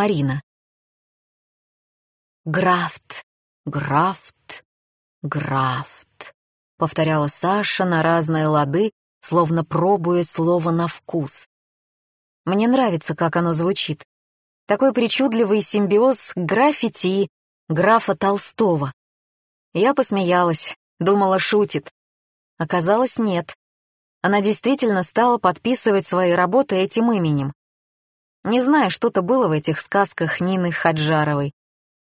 Марина. «Графт, графт, графт», — повторяла Саша на разные лады, словно пробуя слово на вкус. Мне нравится, как оно звучит. Такой причудливый симбиоз граффити графа Толстого. Я посмеялась, думала, шутит. Оказалось, нет. Она действительно стала подписывать свои работы этим именем. Не знаю, что-то было в этих сказках Нины Хаджаровой.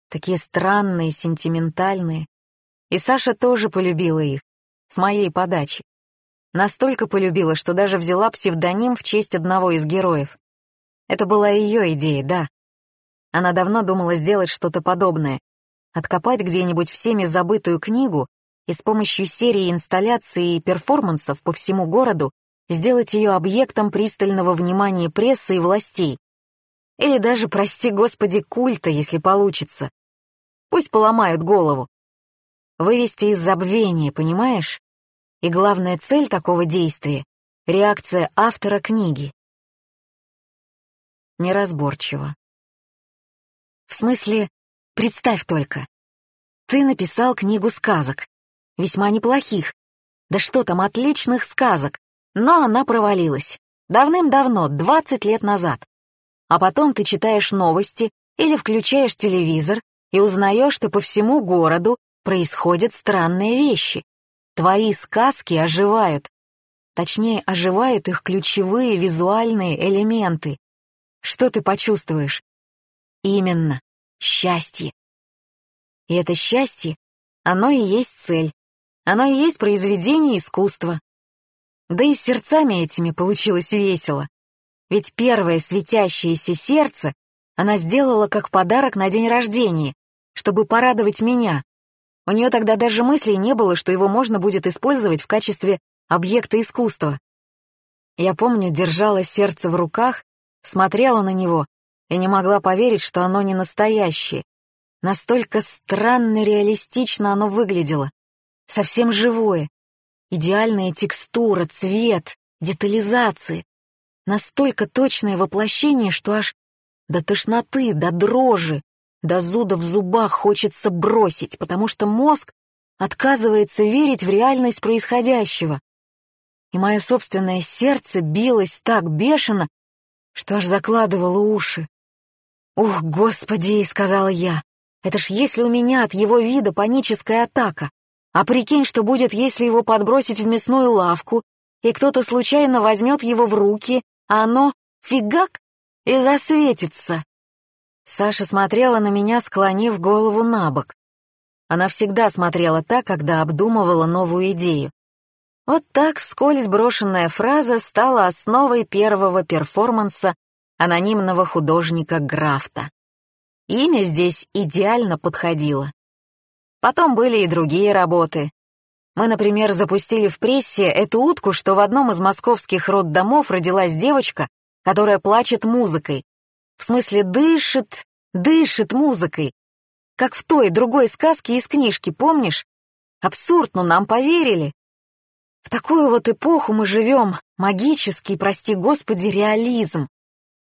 Такие странные, сентиментальные. И Саша тоже полюбила их, с моей подачи. Настолько полюбила, что даже взяла псевдоним в честь одного из героев. Это была ее идея, да. Она давно думала сделать что-то подобное. Откопать где-нибудь всеми забытую книгу и с помощью серии инсталляций и перформансов по всему городу сделать ее объектом пристального внимания прессы и властей. Или даже, прости господи, культа, если получится. Пусть поломают голову. Вывести из забвения, понимаешь? И главная цель такого действия — реакция автора книги. Неразборчиво. В смысле, представь только. Ты написал книгу сказок. Весьма неплохих. Да что там, отличных сказок. Но она провалилась. Давным-давно, 20 лет назад. А потом ты читаешь новости или включаешь телевизор и узнаешь, что по всему городу происходят странные вещи. Твои сказки оживают. Точнее, оживают их ключевые визуальные элементы. Что ты почувствуешь? Именно, счастье. И это счастье, оно и есть цель. Оно и есть произведение искусства. Да и с сердцами этими получилось весело. Ведь первое светящееся сердце она сделала как подарок на день рождения, чтобы порадовать меня, у нее тогда даже мыслей не было, что его можно будет использовать в качестве объекта искусства. Я помню, держала сердце в руках, смотрела на него и не могла поверить, что оно не настоящее. Настолько странно реалистично оно выглядело. Совсем живое. Идеальная текстура, цвет, детализация. Настолько точное воплощение, что аж до тошноты, до дрожи, до зуда в зубах хочется бросить, потому что мозг отказывается верить в реальность происходящего. И мое собственное сердце билось так бешено, что аж закладывало уши. «Ух, господи!» — сказала я. «Это ж если у меня от его вида паническая атака. А прикинь, что будет, если его подбросить в мясную лавку, и кто-то случайно возьмет его в руки, оно — фигак — и засветится. Саша смотрела на меня, склонив голову на бок. Она всегда смотрела так, когда обдумывала новую идею. Вот так вскользь брошенная фраза стала основой первого перформанса анонимного художника Графта. Имя здесь идеально подходило. Потом были и другие работы. Мы, например, запустили в прессе эту утку, что в одном из московских роддомов родилась девочка, которая плачет музыкой, в смысле, дышит, дышит музыкой. Как в той другой сказке из книжки, помнишь? Абсурд, но нам поверили. В такую вот эпоху мы живем, магический, прости господи, реализм.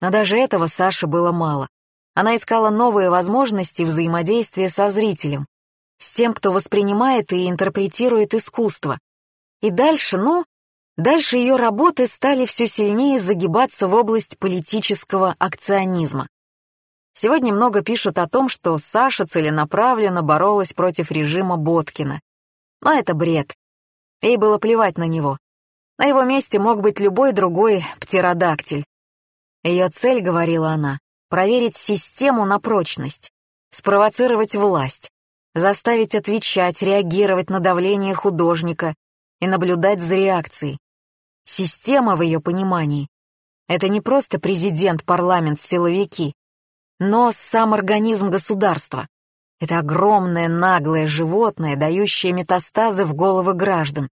Но даже этого Саше было мало. Она искала новые возможности взаимодействия со зрителем, с тем, кто воспринимает и интерпретирует искусство. И дальше, ну, Дальше ее работы стали все сильнее загибаться в область политического акционизма. Сегодня много пишут о том, что Саша целенаправленно боролась против режима Боткина. Но это бред. Ей было плевать на него. На его месте мог быть любой другой птеродактиль. Ее цель, говорила она, проверить систему на прочность, спровоцировать власть, заставить отвечать, реагировать на давление художника и наблюдать за реакцией. Система в ее понимании — это не просто президент, парламент, силовики, но сам организм государства. Это огромное наглое животное, дающее метастазы в головы граждан.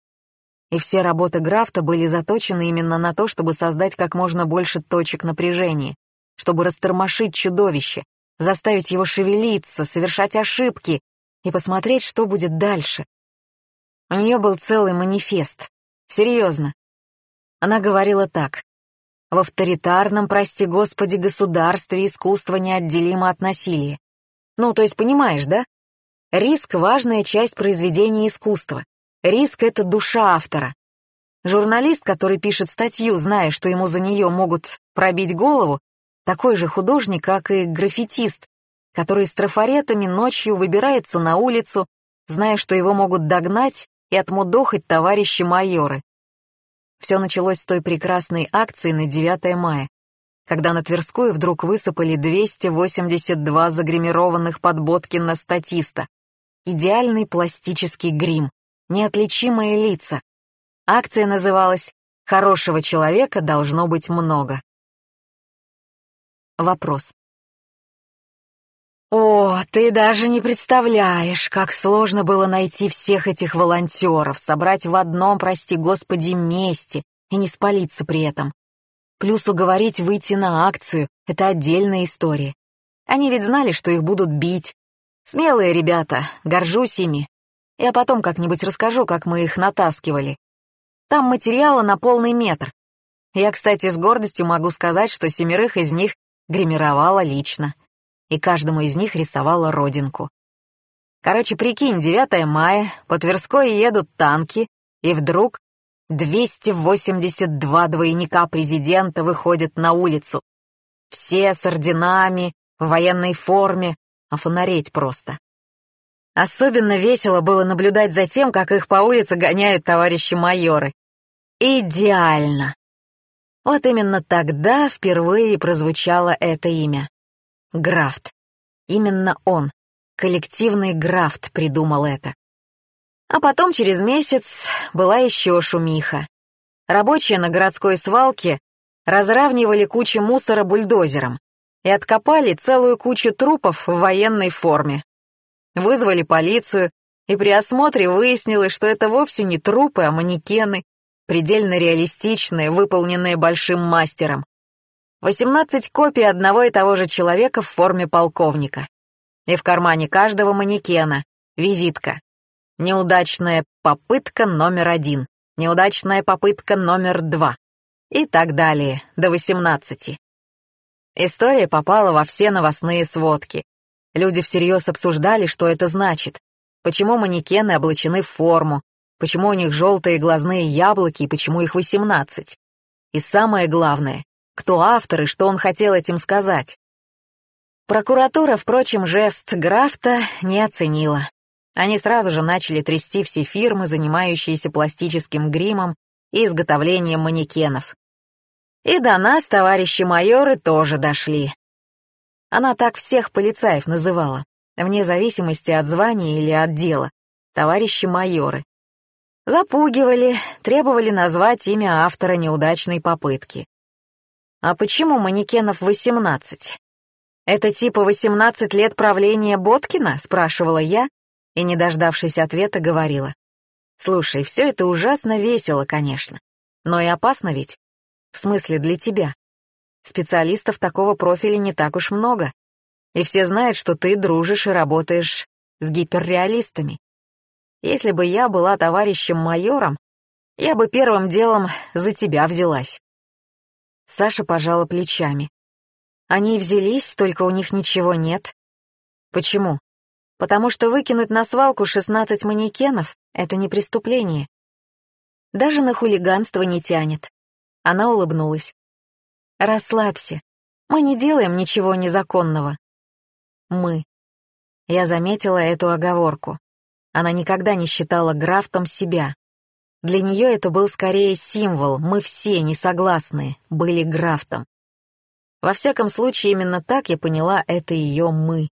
И все работы Графта были заточены именно на то, чтобы создать как можно больше точек напряжения, чтобы растормошить чудовище, заставить его шевелиться, совершать ошибки и посмотреть, что будет дальше. У нее был целый манифест. Серьезно, она говорила так. В авторитарном, прости господи, государстве искусство неотделимо от насилия. Ну, то есть понимаешь, да? Риск — важная часть произведения искусства. Риск — это душа автора. Журналист, который пишет статью, зная, что ему за нее могут пробить голову, такой же художник, как и граффитист, который с трафаретами ночью выбирается на улицу, зная, что его могут догнать и отмудохать товарищи майоры. Все началось с той прекрасной акции на 9 мая, когда на Тверскую вдруг высыпали 282 загримированных подботкина статиста. Идеальный пластический грим, неотличимые лица. Акция называлась «Хорошего человека должно быть много». Вопрос. О, ты даже не представляешь, как сложно было найти всех этих волонтеров, собрать в одном, прости господи, месте и не спалиться при этом. Плюс уговорить выйти на акцию — это отдельная история. Они ведь знали, что их будут бить. Смелые ребята, горжусь ими. Я потом как-нибудь расскажу, как мы их натаскивали. Там материала на полный метр. Я, кстати, с гордостью могу сказать, что семерых из них гримировала лично и каждому из них рисовала родинку. Короче, прикинь, 9 мая, по Тверской едут танки, и вдруг 282 двойника президента выходят на улицу. Все с орденами, в военной форме, а фонареть просто. Особенно весело было наблюдать за тем, как их по улице гоняют товарищи майоры. Идеально! Вот именно тогда впервые прозвучало это имя. Графт. Именно он, коллективный Графт, придумал это. А потом через месяц была еще шумиха. Рабочие на городской свалке разравнивали кучи мусора бульдозером и откопали целую кучу трупов в военной форме. Вызвали полицию, и при осмотре выяснилось, что это вовсе не трупы, а манекены, предельно реалистичные, выполненные большим мастером. 18 копий одного и того же человека в форме полковника. И в кармане каждого манекена визитка. Неудачная попытка номер один, неудачная попытка номер два и так далее, до 18. История попала во все новостные сводки. Люди всерьез обсуждали, что это значит, почему манекены облачены в форму, почему у них желтые глазные яблоки и почему их 18. И самое главное, кто автор и что он хотел этим сказать. Prокуратура, впрочем, жест Графта не оценила. Они сразу же начали трясти все фирмы, занимающиеся пластическим гримом и изготовлением манекенов. И до нас, товарищи майоры, тоже дошли. Она так всех полицаев называла, вне зависимости от звания или от дела, товарищи майоры. Запугивали, требовали назвать имя автора неудачной попытки. «А почему манекенов 18?» «Это типа 18 лет правления Боткина?» — спрашивала я, и, не дождавшись ответа, говорила. «Слушай, все это ужасно весело, конечно, но и опасно ведь. В смысле, для тебя. Специалистов такого профиля не так уж много, и все знают, что ты дружишь и работаешь с гиперреалистами. Если бы я была товарищем-майором, я бы первым делом за тебя взялась. Саша пожала плечами. Они взялись, только у них ничего нет. Почему? Потому что выкинуть на свалку 16 манекенов — это не преступление. Даже на хулиганство не тянет. Она улыбнулась. Расслабься. Мы не делаем ничего незаконного. Мы. Я заметила эту оговорку. Она никогда не считала графтом себя. Для нее это был скорее символ, мы все, несогласные, были графтом. Во всяком случае, именно так я поняла это ее «мы».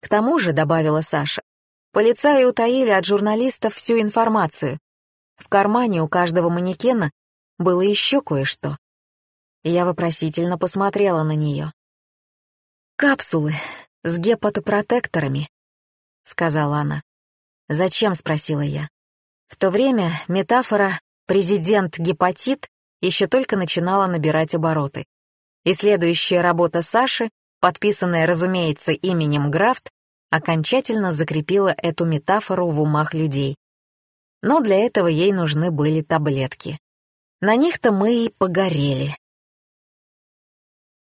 К тому же, добавила Саша, полицаи утаили от журналистов всю информацию. В кармане у каждого манекена было еще кое-что. Я вопросительно посмотрела на нее. «Капсулы с гепатопротекторами», — сказала она. «Зачем?» — спросила я. В то время метафора «президент-гепатит» еще только начинала набирать обороты. И следующая работа Саши, подписанная, разумеется, именем Графт, окончательно закрепила эту метафору в умах людей. Но для этого ей нужны были таблетки. На них-то мы и погорели.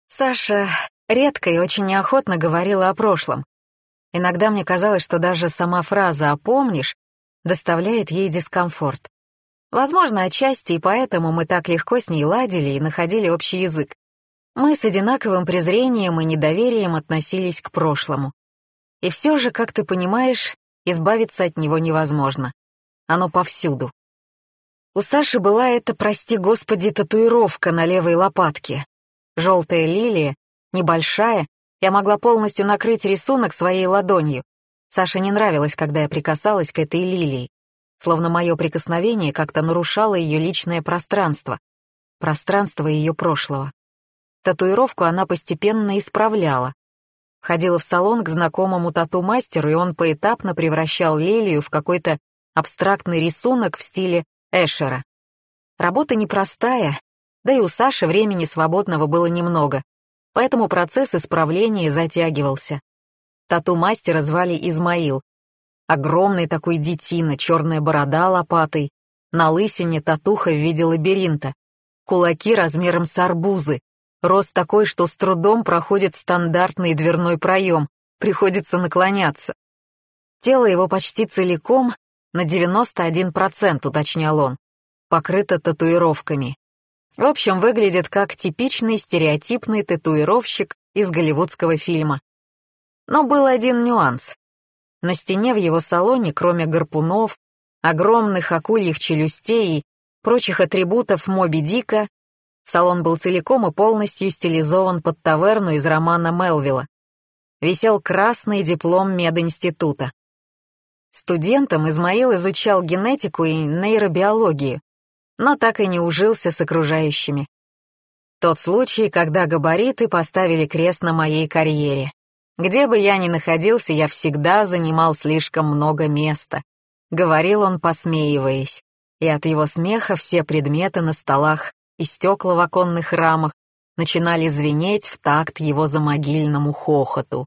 Саша редко и очень неохотно говорила о прошлом. Иногда мне казалось, что даже сама фраза «опомнишь» доставляет ей дискомфорт. Возможно, отчасти и поэтому мы так легко с ней ладили и находили общий язык. Мы с одинаковым презрением и недоверием относились к прошлому. И все же, как ты понимаешь, избавиться от него невозможно. Оно повсюду. У Саши была эта, прости господи, татуировка на левой лопатке. Желтая лилия, небольшая, я могла полностью накрыть рисунок своей ладонью. Саше не нравилось, когда я прикасалась к этой лилии, словно мое прикосновение как-то нарушало ее личное пространство, пространство ее прошлого. Татуировку она постепенно исправляла. Ходила в салон к знакомому тату-мастеру, и он поэтапно превращал лилию в какой-то абстрактный рисунок в стиле Эшера. Работа непростая, да и у Саши времени свободного было немного, поэтому процесс исправления затягивался. Тату-мастера звали Измаил. Огромный такой детина, черная борода лопатой, на лысине татуха в виде лабиринта, кулаки размером с арбузы, рост такой, что с трудом проходит стандартный дверной проем, приходится наклоняться. Тело его почти целиком, на 91%, уточнял он, покрыто татуировками. В общем, выглядит как типичный стереотипный татуировщик из голливудского фильма. Но был один нюанс. На стене в его салоне, кроме гарпунов, огромных акульих челюстей и прочих атрибутов Моби Дика, салон был целиком и полностью стилизован под таверну из романа Мелвилла. Висел красный диплом мединститута. Студентом Измаил изучал генетику и нейробиологию, но так и не ужился с окружающими. Тот случай, когда габариты поставили крест на моей карьере. Где бы я ни находился, я всегда занимал слишком много места. Говорил он, посмеиваясь, и от его смеха все предметы на столах и стекла в оконных рамах начинали звенеть в такт его замогильному хохоту.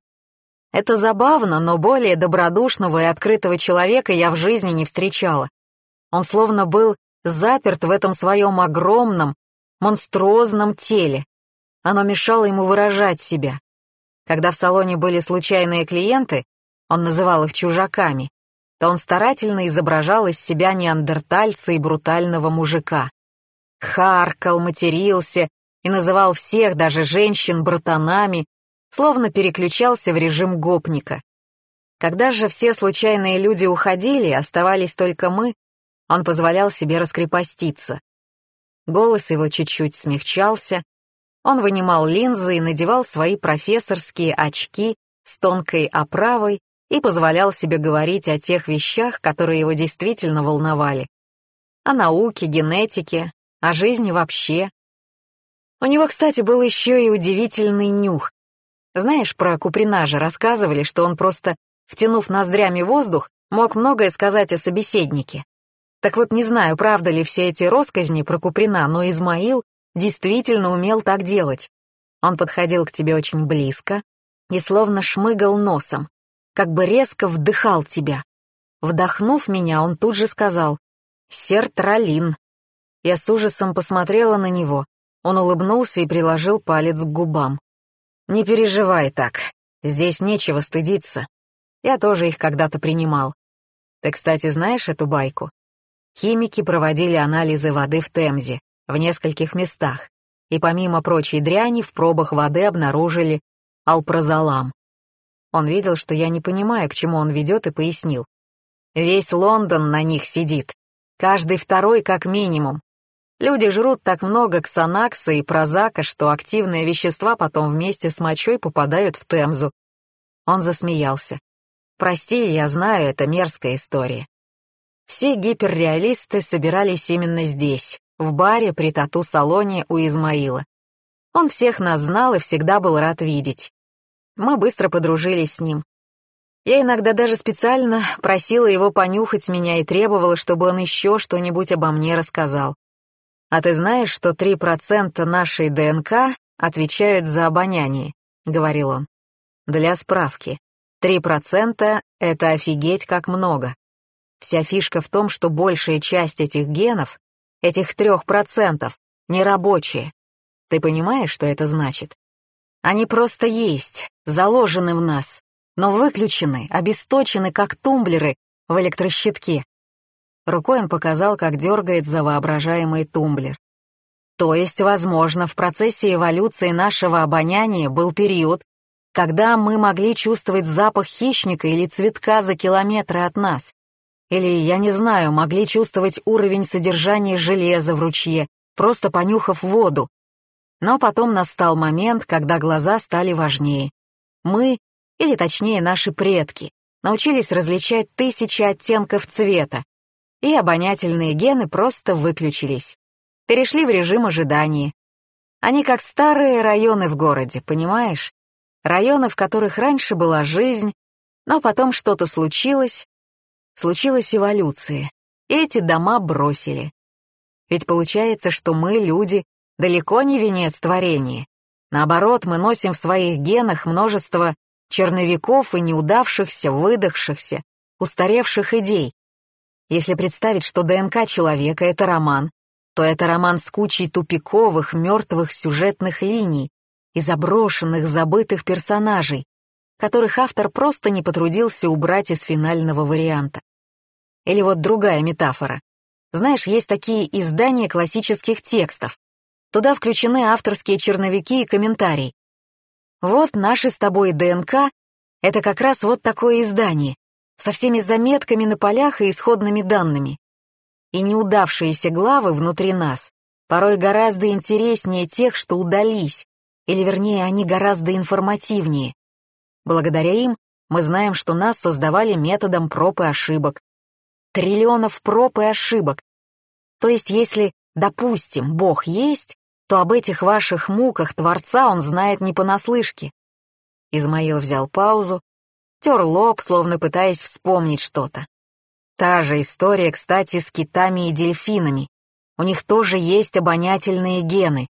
Это забавно, но более добродушного и открытого человека я в жизни не встречала. Он словно был заперт в этом своем огромном, монструозном теле. Оно мешало ему выражать себя. Когда в салоне были случайные клиенты, он называл их чужаками, то он старательно изображал из себя неандертальца и брутального мужика. Харкал, матерился и называл всех, даже женщин, братанами, словно переключался в режим гопника. Когда же все случайные люди уходили, оставались только мы, он позволял себе раскрепоститься. Голос его чуть-чуть смягчался, он вынимал линзы и надевал свои профессорские очки с тонкой оправой и позволял себе говорить о тех вещах, которые его действительно волновали. О науке, генетике, о жизни вообще. У него, кстати, был еще и удивительный нюх. Знаешь, про Куприна же рассказывали, что он просто, втянув ноздрями воздух, мог многое сказать о собеседнике. Так вот, не знаю, правда ли все эти росказни про Куприна, но Измаил действительно умел так делать. Он подходил к тебе очень близко и словно шмыгал носом, как бы резко вдыхал тебя. Вдохнув меня, он тут же сказал «Сертралин». Я с ужасом посмотрела на него. Он улыбнулся и приложил палец к губам. «Не переживай так, здесь нечего стыдиться. Я тоже их когда-то принимал. Ты, кстати, знаешь эту байку? Химики проводили анализы воды в Темзе в нескольких местах, и помимо прочей дряни в пробах воды обнаружили алпрозолам. Он видел, что я не понимаю, к чему он ведет, и пояснил. Весь Лондон на них сидит, каждый второй как минимум. Люди жрут так много ксанакса и прозака, что активные вещества потом вместе с мочой попадают в Темзу. Он засмеялся. «Прости, я знаю, это мерзкая история. Все гиперреалисты собирались именно здесь, в баре при тату-салоне у Измаила. Он всех нас знал и всегда был рад видеть. Мы быстро подружились с ним. Я иногда даже специально просила его понюхать меня и требовала, чтобы он еще что-нибудь обо мне рассказал. «А ты знаешь, что 3% нашей ДНК отвечают за обоняние?» — говорил он. «Для справки. 3% — это офигеть как много. Вся фишка в том, что большая часть этих генов, этих трех процентов, нерабочие. Ты понимаешь, что это значит? Они просто есть, заложены в нас, но выключены, обесточены, как тумблеры в электрощитке. Рукой он показал, как дергает за воображаемый тумблер. То есть, возможно, в процессе эволюции нашего обоняния был период, когда мы могли чувствовать запах хищника или цветка за километры от нас. Или, я не знаю, могли чувствовать уровень содержания железа в ручье, просто понюхав воду. Но потом настал момент, когда глаза стали важнее. Мы, или точнее наши предки, научились различать тысячи оттенков цвета, и обонятельные гены просто выключились. Перешли в режим ожидания. Они как старые районы в городе, понимаешь? Районы, в которых раньше была жизнь, но потом что-то случилось, случилась эволюция, эти дома бросили. Ведь получается, что мы, люди, далеко не венец творения. Наоборот, мы носим в своих генах множество черновиков и неудавшихся, выдохшихся, устаревших идей. Если представить, что ДНК человека — это роман, то это роман с кучей тупиковых, мертвых сюжетных линий и заброшенных, забытых персонажей, которых автор просто не потрудился убрать из финального варианта. Или вот другая метафора. Знаешь, есть такие издания классических текстов. Туда включены авторские черновики и комментарии. Вот наши с тобой ДНК — это как раз вот такое издание, со всеми заметками на полях и исходными данными. И неудавшиеся главы внутри нас порой гораздо интереснее тех, что удались, или вернее, они гораздо информативнее. Благодаря им мы знаем, что нас создавали методом проб и ошибок. Триллионов проб и ошибок. То есть, если, допустим, Бог есть, то об этих ваших муках Творца он знает не понаслышке. Измаил взял паузу, тер лоб, словно пытаясь вспомнить что-то. Та же история, кстати, с китами и дельфинами. У них тоже есть обонятельные гены,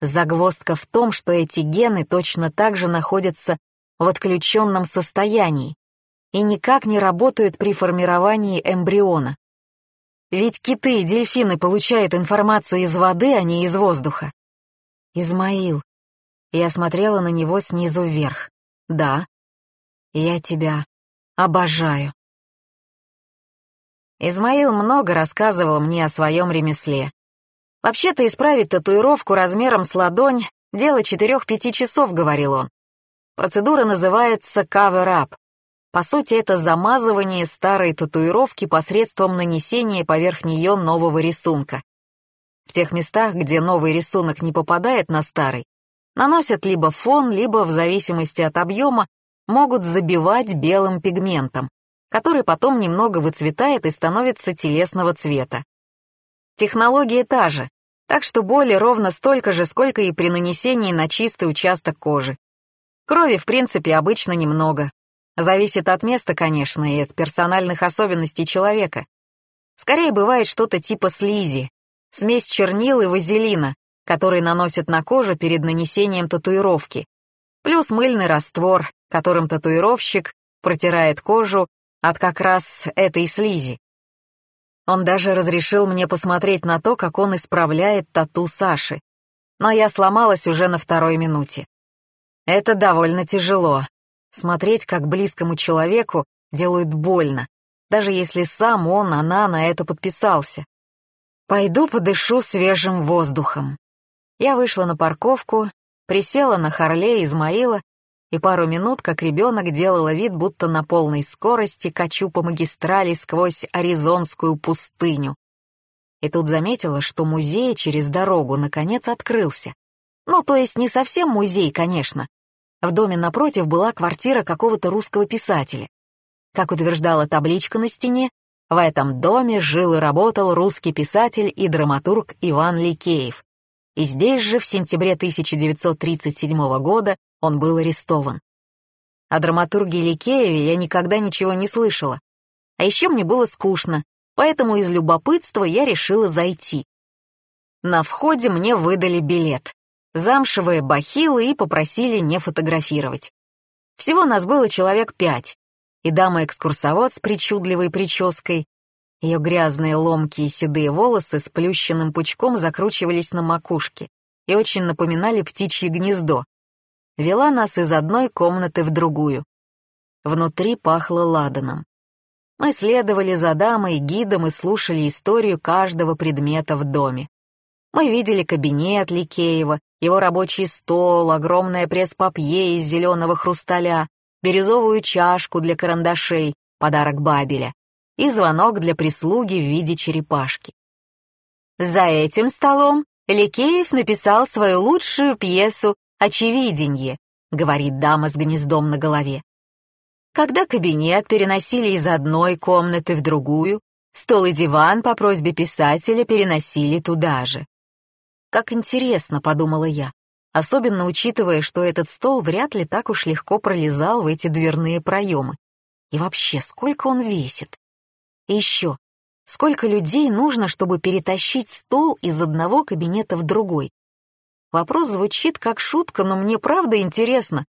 Загвоздка в том, что эти гены точно так же находятся в отключенном состоянии и никак не работают при формировании эмбриона. Ведь киты и дельфины получают информацию из воды, а не из воздуха. Измаил. Я смотрела на него снизу вверх. Да. Я тебя обожаю. Измаил много рассказывал мне о своем ремесле. Вообще-то исправить татуировку размером с ладонь — дело 4-5 часов, говорил он. Процедура называется cover-up. По сути, это замазывание старой татуировки посредством нанесения поверх нее нового рисунка. В тех местах, где новый рисунок не попадает на старый, наносят либо фон, либо, в зависимости от объема, могут забивать белым пигментом, который потом немного выцветает и становится телесного цвета. Технология та же, так что боли ровно столько же, сколько и при нанесении на чистый участок кожи. Крови, в принципе, обычно немного. Зависит от места, конечно, и от персональных особенностей человека. Скорее бывает что-то типа слизи, смесь чернил и вазелина, который наносят на кожу перед нанесением татуировки, плюс мыльный раствор, которым татуировщик протирает кожу от как раз этой слизи. Он даже разрешил мне посмотреть на то, как он исправляет тату Саши. Но я сломалась уже на второй минуте. Это довольно тяжело. Смотреть, как близкому человеку делают больно, даже если сам он, она на это подписался. Пойду подышу свежим воздухом. Я вышла на парковку, присела на Харле Измаила и пару минут, как ребенок, делала вид, будто на полной скорости качу по магистрали сквозь Аризонскую пустыню. И тут заметила, что музей через дорогу наконец открылся. Ну, то есть не совсем музей, конечно. В доме напротив была квартира какого-то русского писателя. Как утверждала табличка на стене, в этом доме жил и работал русский писатель и драматург Иван Ликеев. И здесь же, в сентябре 1937 года, он был арестован. О драматурге Ликееве я никогда ничего не слышала. А еще мне было скучно, поэтому из любопытства я решила зайти. На входе мне выдали билет, замшевые бахилы и попросили не фотографировать. Всего нас было человек пять, и дама-экскурсовод с причудливой прической, ее грязные ломкие седые волосы с плющенным пучком закручивались на макушке и очень напоминали птичье гнездо, вела нас из одной комнаты в другую. Внутри пахло ладаном. Мы следовали за дамой, гидом и слушали историю каждого предмета в доме. Мы видели кабинет Ликеева, его рабочий стол, огромное пресс-папье из зеленого хрусталя, бирюзовую чашку для карандашей, подарок Бабеля, и звонок для прислуги в виде черепашки. За этим столом Ликеев написал свою лучшую пьесу «Очевиденье», говорит дама с гнездом на голове. Когда кабинет переносили из одной комнаты в другую, стол и диван по просьбе писателя переносили туда же. Как интересно, подумала я, особенно учитывая, что этот стол вряд ли так уж легко пролезал в эти дверные проемы. И вообще, сколько он весит? И еще, сколько людей нужно, чтобы перетащить стол из одного кабинета в другой? Вопрос звучит как шутка, но мне правда интересно.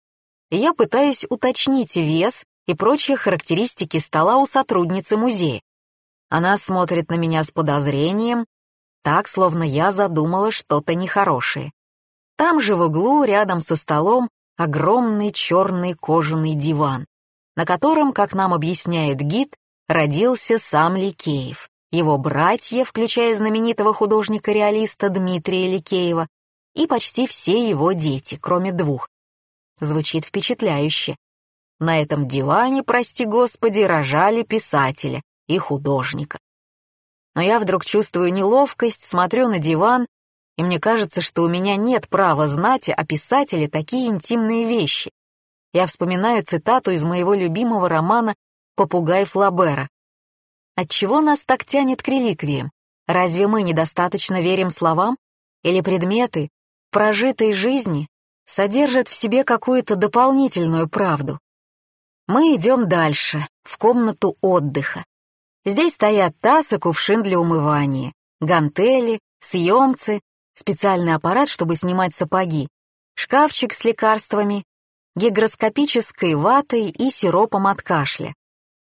Я пытаюсь уточнить вес и прочие характеристики стола у сотрудницы музея. Она смотрит на меня с подозрением, так, словно я задумала что-то нехорошее. Там же в углу, рядом со столом, огромный черный кожаный диван, на котором, как нам объясняет гид, родился сам Ликеев, его братья, включая знаменитого художника-реалиста Дмитрия Ликеева, и почти все его дети, кроме двух. Звучит впечатляюще. На этом диване, прости господи, рожали писателя и художника. Но я вдруг чувствую неловкость, смотрю на диван, и мне кажется, что у меня нет права знать о писателе такие интимные вещи. Я вспоминаю цитату из моего любимого романа «Попугай Флабера». Отчего нас так тянет к реликвиям? Разве мы недостаточно верим словам? Или предметы прожитой жизни содержат в себе какую-то дополнительную правду? Мы идем дальше, в комнату отдыха. Здесь стоят таз и кувшин для умывания, гантели, съемцы, специальный аппарат, чтобы снимать сапоги, шкафчик с лекарствами, гигроскопической ватой и сиропом от кашля,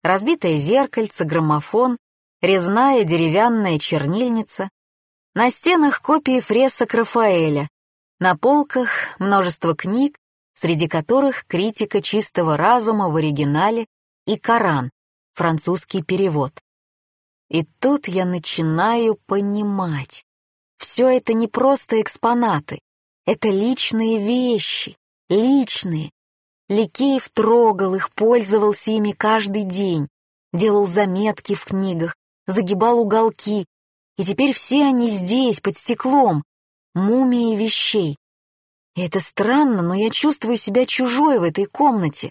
разбитое зеркальце, граммофон, резная деревянная чернильница, на стенах копии фресок Рафаэля, на полках множество книг, среди которых критика чистого разума в оригинале и Коран, французский перевод. И тут я начинаю понимать. Все это не просто экспонаты, это личные вещи, личные. Ликеев трогал их, пользовался ими каждый день, делал заметки в книгах, загибал уголки, и теперь все они здесь, под стеклом, мумии вещей, это странно, но я чувствую себя чужой в этой комнате.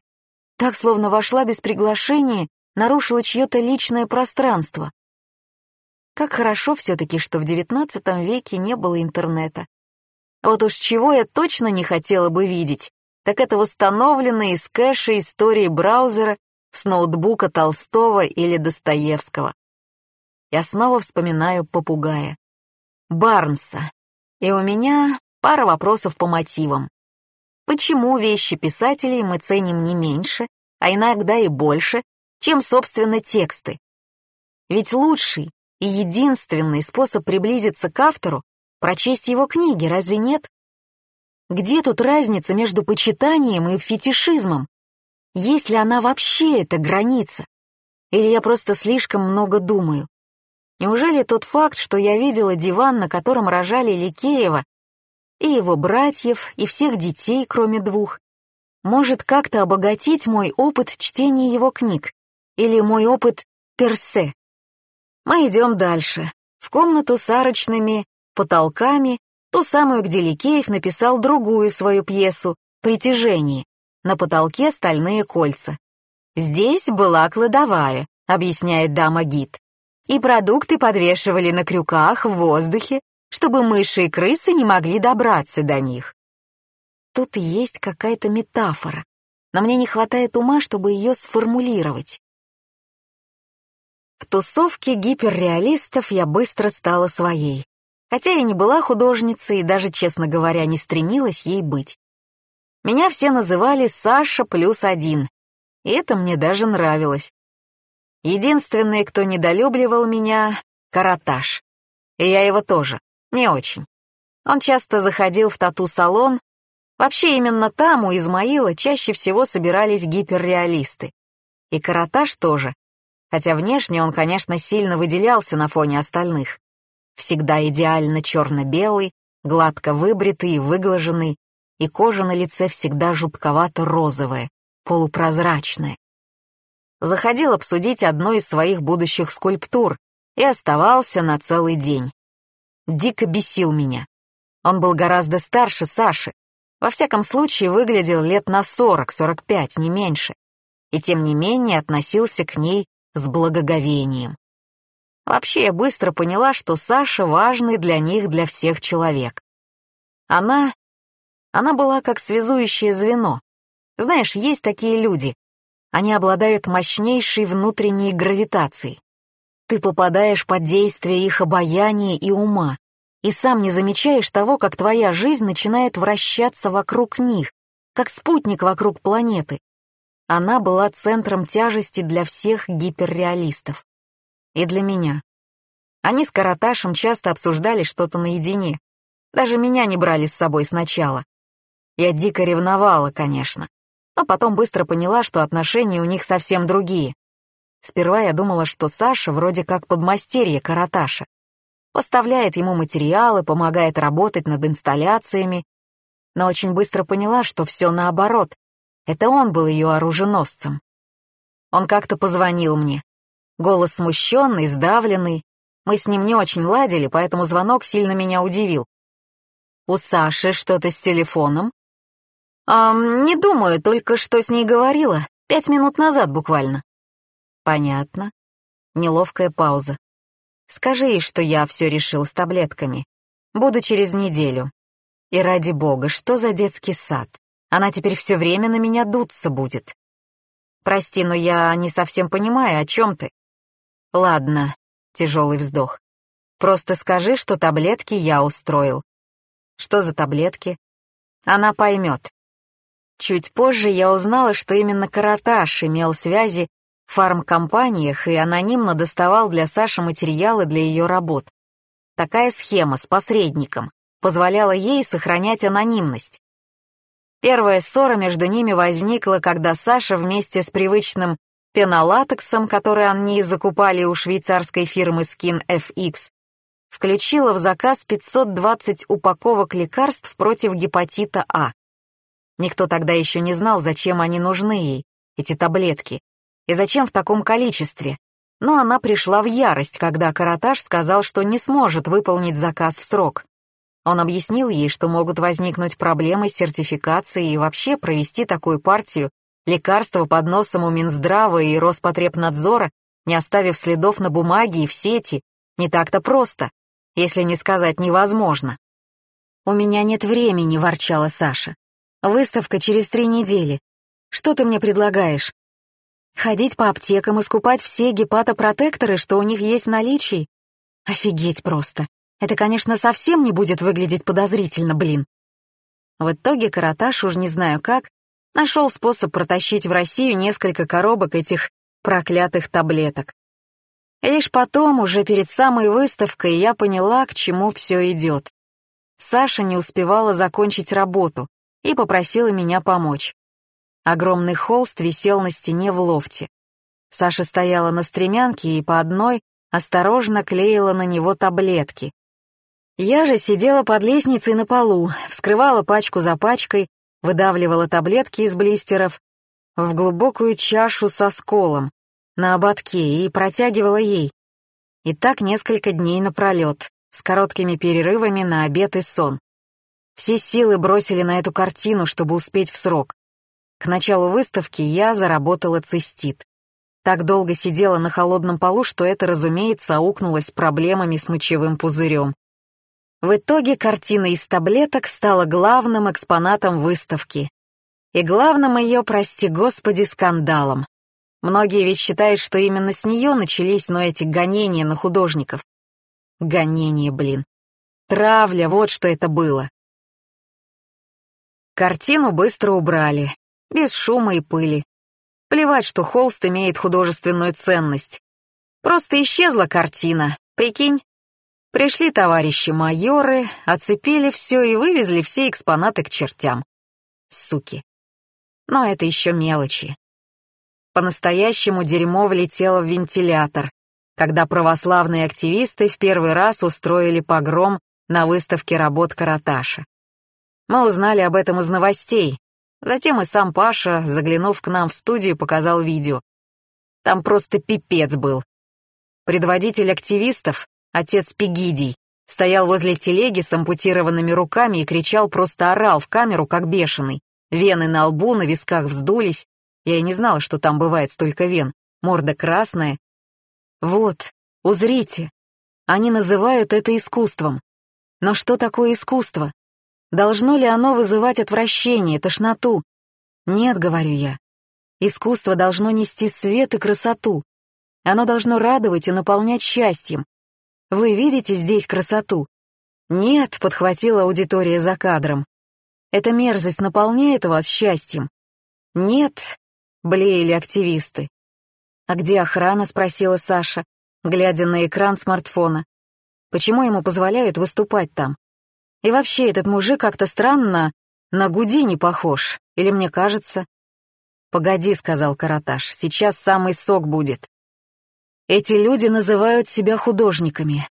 Так, словно вошла без приглашения, нарушила чье-то личное пространство. Как хорошо все-таки, что в XIX веке не было интернета. Вот уж чего я точно не хотела бы видеть, так это восстановленные из кэша истории браузера с ноутбука Толстого или Достоевского. Я снова вспоминаю попугая. Барнса. И у меня Пара вопросов по мотивам. Почему вещи писателей мы ценим не меньше, а иногда и больше, чем, собственно, тексты? Ведь лучший и единственный способ приблизиться к автору — прочесть его книги, разве нет? Где тут разница между почитанием и фетишизмом? Есть ли она вообще эта граница? Или я просто слишком много думаю? Неужели тот факт, что я видела диван, на котором рожали Ликеева, и его братьев, и всех детей, кроме двух, может как-то обогатить мой опыт чтения его книг или мой опыт персе. Мы идем дальше, в комнату с арочными потолками, ту самую, где Ликеев написал другую свою пьесу «Притяжение». На потолке стальные кольца. «Здесь была кладовая», — объясняет дама-гид. «И продукты подвешивали на крюках в воздухе, чтобы мыши и крысы не могли добраться до них. Тут есть какая-то метафора, но мне не хватает ума, чтобы ее сформулировать. В тусовке гиперреалистов я быстро стала своей, хотя я не была художницей и даже, честно говоря, не стремилась ей быть. Меня все называли Саша плюс один, и это мне даже нравилось. Единственный, кто недолюбливал меня — Караташ. И я его тоже. Не очень. Он часто заходил в тату-салон, Вообще именно там, у Измаила, чаще всего собирались гиперреалисты. И Караташ тоже, хотя внешне он, конечно, сильно выделялся на фоне остальных. Всегда идеально черно-белый, гладко выбритый и выглаженный, и кожа на лице всегда жутковато-розовая, полупрозрачная. Заходил обсудить одну из своих будущих скульптур и оставался на целый день. Дико бесил меня. Он был гораздо старше Саши, во всяком случае выглядел лет на 40-45, не меньше, и тем не менее относился к ней с благоговением. Вообще я быстро поняла, что Саша важный для них, для всех человек. Она... она была как связующее звено. Знаешь, есть такие люди. Они обладают мощнейшей внутренней гравитацией. Ты попадаешь под действие их обаяния и ума, и сам не замечаешь того, как твоя жизнь начинает вращаться вокруг них, как спутник вокруг планеты. Она была центром тяжести для всех гиперреалистов и для меня. Они с Караташем часто обсуждали что-то наедине. Даже меня не брали с собой сначала. Я дико ревновала, конечно, но потом быстро поняла, что отношения у них совсем другие. Сперва я думала, что Саша вроде как подмастерье Караташа. Поставляет ему материалы, помогает работать над инсталляциями. Но очень быстро поняла, что все наоборот. Это он был ее оруженосцем. Он как-то позвонил мне, Голос смущенный, сдавленный. Мы с ним не очень ладили, поэтому звонок сильно меня удивил. «У Саши что-то с телефоном?» «А, не думаю, только что с ней говорила. Пять минут назад буквально». «Понятно». Неловкая пауза. «Скажи ей, что я все решил с таблетками. Буду через неделю. И ради бога, что за детский сад? Она теперь все время на меня дуться будет. Прости, но я не совсем понимаю, о чем ты. «Ладно», — тяжелый вздох. «Просто скажи, что таблетки я устроил». «Что за таблетки?» «Она поймет». Чуть позже я узнала, что именно Караташ имел связи в фармкомпаниях и анонимно доставал для Саши материалы для ее работ. Такая схема с посредником позволяла ей сохранять анонимность. Первая ссора между ними возникла, когда Саша вместе с привычным пенолатексом, который они закупали у швейцарской фирмы Skin FX, включила в заказ 520 упаковок лекарств против гепатита А. Никто тогда еще не знал, зачем они нужны ей, эти таблетки, и зачем в таком количестве. Но она пришла в ярость, когда Караташ сказал, что не сможет выполнить заказ в срок. Он объяснил ей, что могут возникнуть проблемы с сертификацией и вообще провести такую партию Лекарства под носом у Минздрава и Роспотребнадзора, не оставив следов на бумаге и в сети, не так-то просто, если не сказать невозможно. «У меня нет времени», — ворчала Саша. «Выставка через три недели. Что ты мне предлагаешь? Ходить по аптекам и скупать все гепатопротекторы, что у них есть в наличии? Офигеть просто. Это, конечно, совсем не будет выглядеть подозрительно, блин». В итоге Караташ, уж не знаю как, нашел способ протащить в Россию несколько коробок этих проклятых таблеток. Лишь потом, уже перед самой выставкой, я поняла, к чему все идет. Саша не успевала закончить работу и попросила меня помочь. Огромный холст висел на стене в лофте. Саша стояла на стремянке и по одной осторожно клеила на него таблетки. Я же сидела под лестницей на полу, вскрывала пачку за пачкой выдавливала таблетки из блистеров в глубокую чашу со сколом на ободке и протягивала ей. И так несколько дней напролет, с короткими перерывами на обед и сон. Все силы бросили на эту картину, чтобы успеть в срок. К началу выставки я заработала цистит. Так долго сидела на холодном полу, что это, разумеется, аукнулось проблемами с мочевым пузырем. В итоге картина из таблеток стала главным экспонатом выставки. И главным ее, прости господи, скандалом. Многие ведь считают, что именно с нее начались, но эти гонения на художников. Гонения, блин. Травля, вот что это было. Картину быстро убрали, без шума и пыли. Плевать, что холст имеет художественную ценность. Просто исчезла картина, прикинь? Пришли товарищи майоры, оцепили все и вывезли все экспонаты к чертям. Суки. Но это еще мелочи. По-настоящему дерьмо влетело в вентилятор, когда православные активисты в первый раз устроили погром на выставке работ Караташа. Мы узнали об этом из новостей. Затем и сам Паша, заглянув к нам в студию, показал видео. Там просто пипец был. Предводитель активистов, отец Пегидий, стоял возле телеги с ампутированными руками и кричал, просто орал в камеру, как бешеный. Вены на лбу, на висках вздулись. Я и не знала, что там бывает столько вен. Морда красная. Вот, узрите. Они называют это искусством. Но что такое искусство? Должно ли оно вызывать отвращение, тошноту? Нет, говорю я. Искусство должно нести свет и красоту. Оно должно радовать и наполнять счастьем. Вы видите здесь красоту? Нет, подхватила аудитория за кадром. Эта мерзость наполняет вас счастьем? Нет, блеяли активисты. А где охрана, спросила Саша, глядя на экран смартфона. Почему ему позволяют выступать там? И вообще, этот мужик как-то странно на Гудини похож, или мне кажется? «Погоди», — сказал Караташ, — «сейчас самый сок будет». Эти люди называют себя художниками.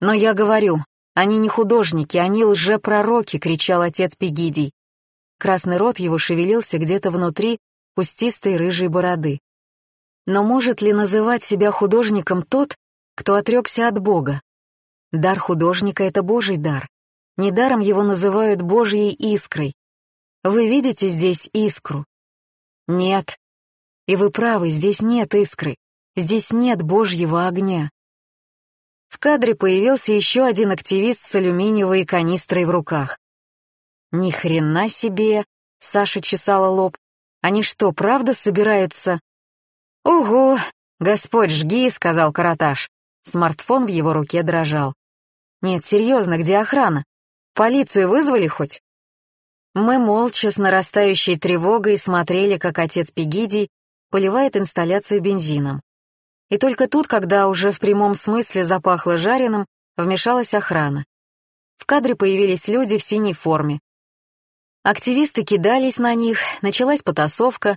Но я говорю, они не художники, они лжепророки, кричал отец Пегидий. Красный рот его шевелился где-то внутри кустистой рыжей бороды. Но может ли называть себя художником тот, кто отрекся от Бога? Дар художника — это Божий дар. Недаром его называют Божьей искрой. Вы видите здесь искру? Нет. И вы правы, здесь нет искры. Здесь нет Божьего огня. В кадре появился еще один активист с алюминиевой канистрой в руках. Ни хрена себе, Саша чесала лоб. Они что, правда собираются? Ого, Господь, жги, сказал Караташ. Смартфон в его руке дрожал. Нет, серьезно, где охрана? Полицию вызвали хоть?» Мы молча с нарастающей тревогой смотрели, как отец Пегидий поливает инсталляцию бензином. И только тут, когда уже в прямом смысле запахло жареным, вмешалась охрана. В кадре появились люди в синей форме. Активисты кидались на них, началась потасовка,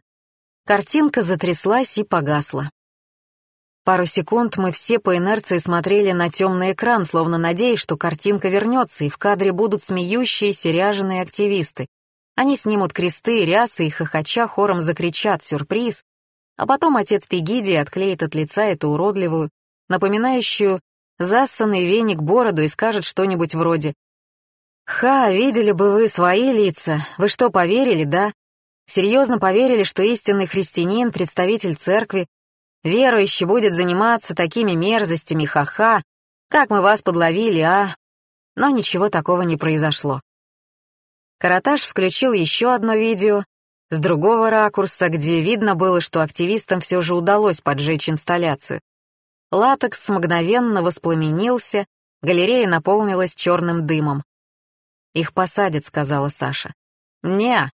картинка затряслась и погасла. Пару секунд мы все по инерции смотрели на темный экран, словно надеясь, что картинка вернется, и в кадре будут смеющиеся ряженые активисты. Они снимут кресты, рясы и хохоча хором закричат «Сюрприз!», а потом отец Пегиди отклеит от лица эту уродливую, напоминающую зассанный веник бороду и скажет что-нибудь вроде «Ха, видели бы вы свои лица, вы что, поверили, да? Серьезно поверили, что истинный христианин, представитель церкви, Верующий будет заниматься такими мерзостями, ха-ха. Как мы вас подловили, а? Но ничего такого не произошло. Караташ включил еще одно видео с другого ракурса, где видно было, что активистам все же удалось поджечь инсталляцию. Латекс мгновенно воспламенился, галерея наполнилась черным дымом. «Их посадят», — сказала Саша. «Не,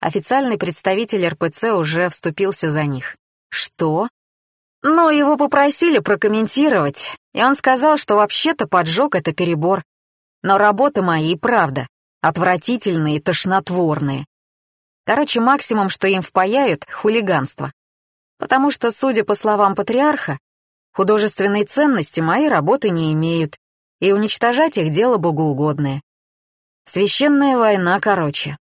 официальный представитель РПЦ уже вступился за них». «Что?» Но его попросили прокомментировать, и он сказал, что вообще-то поджог — это перебор. Но работы мои, правда, отвратительные и тошнотворные. Короче, максимум, что им впаяют — хулиганство. Потому что, судя по словам патриарха, художественной ценности мои работы не имеют, и уничтожать их дело богоугодное. Священная война, короче.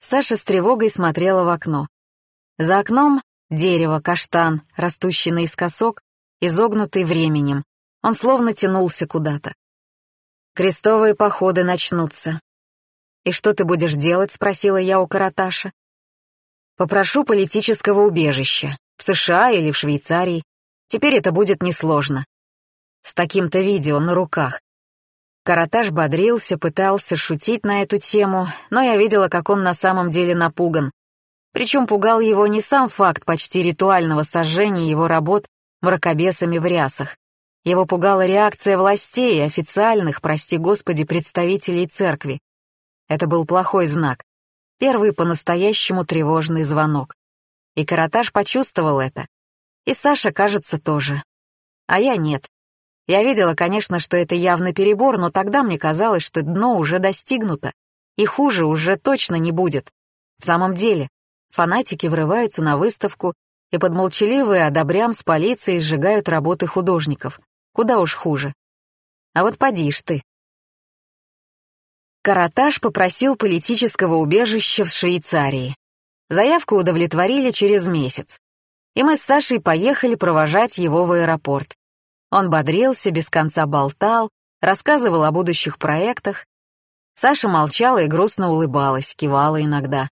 Саша с тревогой смотрела в окно. За окном Дерево, каштан, растущий наискосок, изогнутый временем. Он словно тянулся куда-то. Крестовые походы начнутся. «И что ты будешь делать?» — спросила я у Караташа. «Попрошу политического убежища. В США или в Швейцарии. Теперь это будет несложно. С таким-то видео на руках. Караташ бодрился, пытался шутить на эту тему, но я видела, как он на самом деле напуган. Причем пугал его не сам факт почти ритуального сожжения его работ мракобесами в рясах. Его пугала реакция властей, официальных, прости господи, представителей церкви. Это был плохой знак. Первый по-настоящему тревожный звонок. И Караташ почувствовал это. И Саша, кажется, тоже. А я нет. Я видела, конечно, что это явно перебор, но тогда мне казалось, что дно уже достигнуто. И хуже уже точно не будет. В самом деле, фанатики врываются на выставку и под молчаливые одобрям с полицией сжигают работы художников. Куда уж хуже. А вот поди ж ты. Караташ попросил политического убежища в Швейцарии. Заявку удовлетворили через месяц. И мы с Сашей поехали провожать его в аэропорт. Он бодрился, без конца болтал, рассказывал о будущих проектах. Саша молчала и грустно улыбалась, кивала иногда.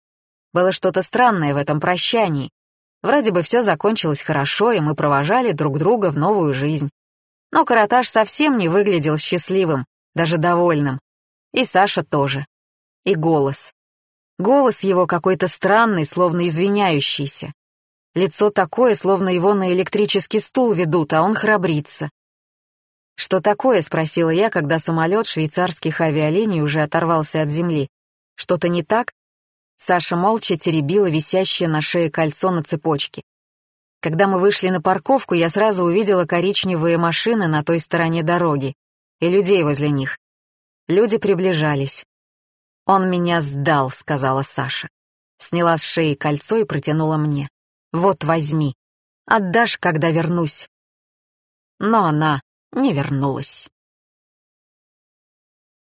Было что-то странное в этом прощании. Вроде бы все закончилось хорошо, и мы провожали друг друга в новую жизнь. Но Караташ совсем не выглядел счастливым, даже довольным. И Саша тоже. И голос. Голос его какой-то странный, словно извиняющийся. Лицо такое, словно его на электрический стул ведут, а он храбрится. «Что такое?» — спросила я, когда самолет швейцарских авиалиний уже оторвался от земли. «Что-то не так?» Саша молча теребила висящее на шее кольцо на цепочке. Когда мы вышли на парковку, я сразу увидела коричневые машины на той стороне дороги и людей возле них. Люди приближались. «Он меня сдал», — сказала Саша. Сняла с шеи кольцо и протянула мне. «Вот возьми. Отдашь, когда вернусь». Но она не вернулась.